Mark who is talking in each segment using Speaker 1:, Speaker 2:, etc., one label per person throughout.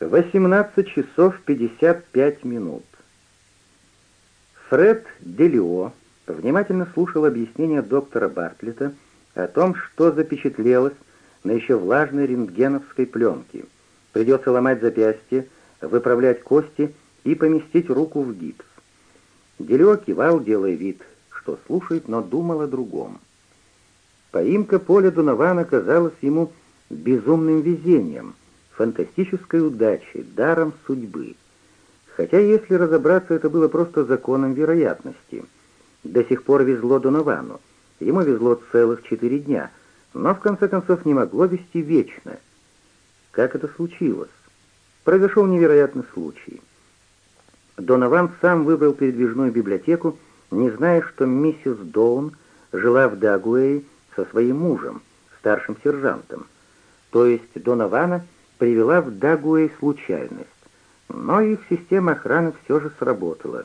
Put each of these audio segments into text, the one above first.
Speaker 1: 18 часов 55 минут. Фред Делио внимательно слушал объяснение доктора Бартлета о том, что запечатлелось на еще влажной рентгеновской пленке. Придется ломать запястье, выправлять кости и поместить руку в гипс. Делио кивал, делая вид, что слушает, но думал о другом. Поимка Поля Дунована казалась ему безумным везением — фантастической удачей, даром судьбы. Хотя, если разобраться, это было просто законом вероятности. До сих пор везло Доновану. Ему везло целых четыре дня, но в конце концов не могло вести вечно. Как это случилось? Произошел невероятный случай. Донован сам выбрал передвижную библиотеку, не зная, что миссис Доун жила в Дагуэе со своим мужем, старшим сержантом. То есть Донована — привела в Дагуэй случайность, но их система охраны все же сработала.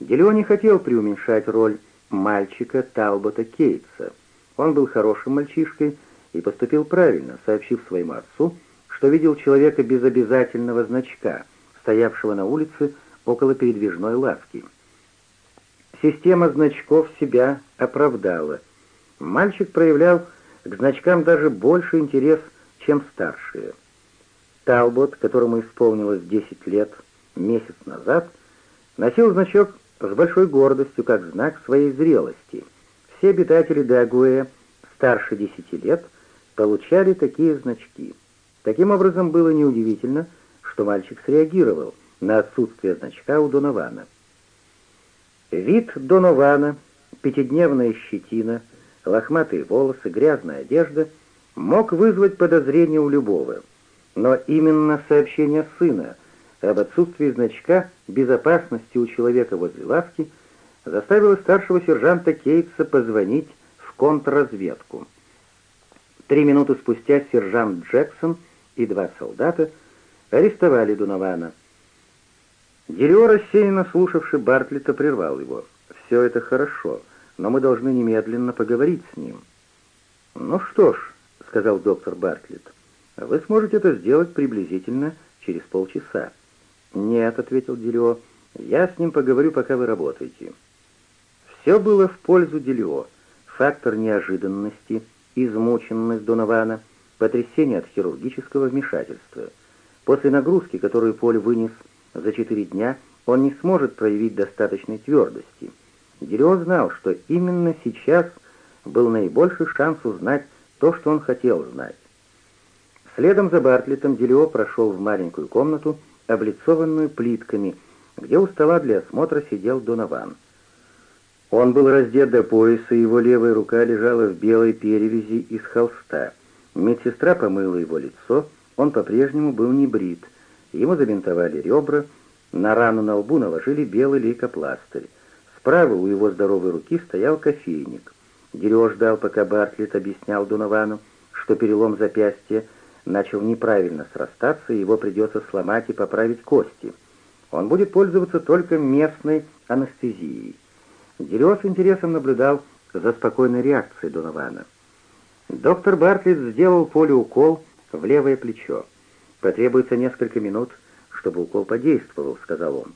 Speaker 1: Делео не хотел преуменьшать роль мальчика Талбота Кейтса. Он был хорошим мальчишкой и поступил правильно, сообщив своему отцу, что видел человека без обязательного значка, стоявшего на улице около передвижной лавки. Система значков себя оправдала. Мальчик проявлял к значкам даже больше интереса чем старшие. Талбот, которому исполнилось 10 лет месяц назад, носил значок с большой гордостью как знак своей зрелости. Все обитатели Дагуэ старше 10 лет получали такие значки. Таким образом, было неудивительно, что мальчик среагировал на отсутствие значка у Донована. Вид Донована, пятидневная щетина, лохматые волосы, грязная одежда — мог вызвать подозрение у любого. Но именно сообщение сына об отсутствии значка безопасности у человека возле лавки заставило старшего сержанта Кейтса позвонить в контрразведку. Три минуты спустя сержант Джексон и два солдата арестовали Дунована. Гелио, рассеянно слушавший Бартлета, прервал его. «Все это хорошо, но мы должны немедленно поговорить с ним». «Ну что ж», — сказал доктор Бартлетт. «Вы сможете это сделать приблизительно через полчаса». «Нет», — ответил Делио, — «я с ним поговорю, пока вы работаете». Все было в пользу Делио. Фактор неожиданности, измученность Донована, потрясение от хирургического вмешательства. После нагрузки, которую Поль вынес за четыре дня, он не сможет проявить достаточной твердости. Делио знал, что именно сейчас был наибольший шанс узнать, то, что он хотел знать. Следом за Бартлетом Делио прошел в маленькую комнату, облицованную плитками, где у стола для осмотра сидел Донован. Он был раздет до пояса, его левая рука лежала в белой перевязи из холста. Медсестра помыла его лицо, он по-прежнему был не брит. Ему забинтовали ребра, на рану на лбу наложили белый лейкопластырь. Справа у его здоровой руки стоял кофейник. Дерево ждал, пока Бартлетт объяснял Дуновану, что перелом запястья начал неправильно срастаться, и его придется сломать и поправить кости. Он будет пользоваться только местной анестезией. Дерево с интересом наблюдал за спокойной реакцией Дунована. Доктор Бартлетт сделал Поле укол в левое плечо. «Потребуется несколько минут, чтобы укол подействовал», — сказал он.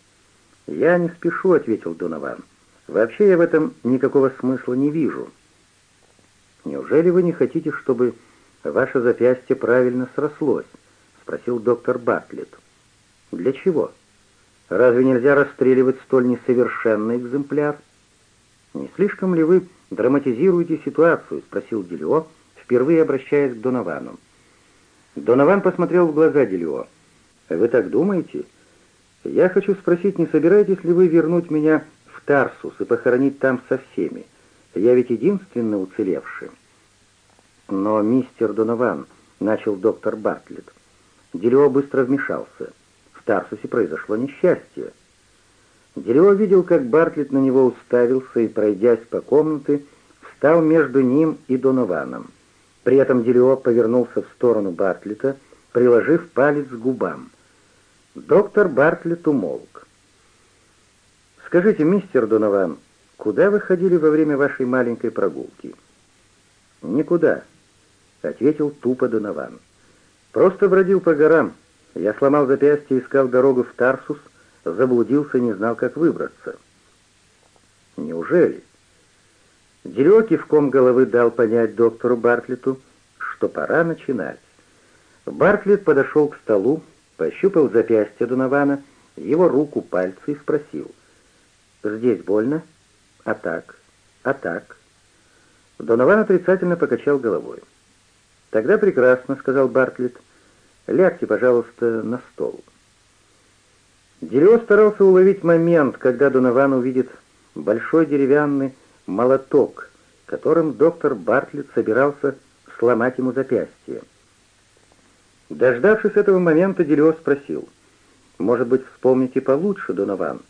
Speaker 1: «Я не спешу», — ответил Дунован. «Вообще я в этом никакого смысла не вижу». «Неужели вы не хотите, чтобы ваше запястье правильно срослось?» — спросил доктор Бартлетт. «Для чего? Разве нельзя расстреливать столь несовершенный экземпляр?» «Не слишком ли вы драматизируете ситуацию?» — спросил Делио, впервые обращаясь к Доновану. Донован посмотрел в глаза Делио. «Вы так думаете? Я хочу спросить, не собираетесь ли вы вернуть меня в Тарсус и похоронить там со всеми?» Я ведь единственный уцелевший. Но мистер Донован, начал доктор Бартлетт. Дерево быстро вмешался. В Тарсусе произошло несчастье. Дерево видел, как Бартлетт на него уставился и, пройдясь по комнате, встал между ним и Донованом. При этом Дерево повернулся в сторону Бартлета, приложив палец к губам. Доктор Бартлет умолк. «Скажите, мистер Донован, Куда вы ходили во время вашей маленькой прогулки? Никуда, ответил тупо Донован. Просто бродил по горам. Я сломал запястье, искал дорогу в Тарсус, заблудился, не знал, как выбраться. Неужели? Дерёкий в ком головы дал понять доктору Бартлету, что пора начинать. Бартлет подошел к столу, пощупал запястье Донована, его руку, пальцы и спросил. «Здесь больно?» А так? А так? Донован отрицательно покачал головой. «Тогда прекрасно», — сказал Бартлетт. «Лягте, пожалуйста, на стол». Дерево старался уловить момент, когда Донован увидит большой деревянный молоток, которым доктор Бартлетт собирался сломать ему запястье. Дождавшись этого момента, Делио спросил, «Может быть, вспомните получше, Донован?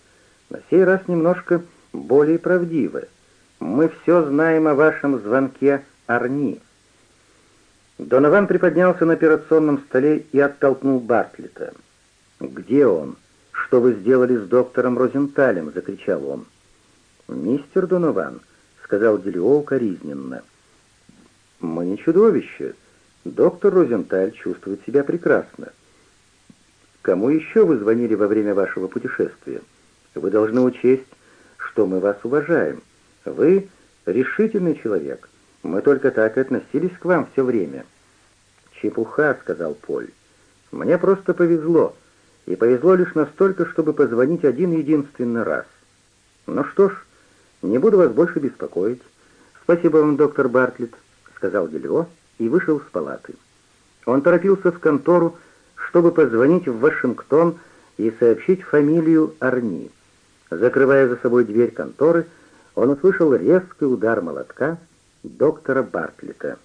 Speaker 1: На сей раз немножко более правдивы. Мы все знаем о вашем звонке Арни». Донован приподнялся на операционном столе и оттолкнул Бартлета. «Где он? Что вы сделали с доктором Розенталем?» — закричал он. «Мистер Донован», — сказал Делиоу коризненно. «Мы не чудовище. Доктор Розенталь чувствует себя прекрасно. Кому еще вы звонили во время вашего путешествия? Вы должны учесть, что мы вас уважаем. Вы решительный человек. Мы только так и относились к вам все время». «Чепуха», — сказал Поль. «Мне просто повезло. И повезло лишь настолько, чтобы позвонить один единственный раз. Ну что ж, не буду вас больше беспокоить. Спасибо вам, доктор Бартлетт», — сказал Гильо и вышел с палаты. Он торопился в контору, чтобы позвонить в Вашингтон и сообщить фамилию Арни. Закрывая за собой дверь конторы, он услышал резкий удар молотка доктора Бартлета.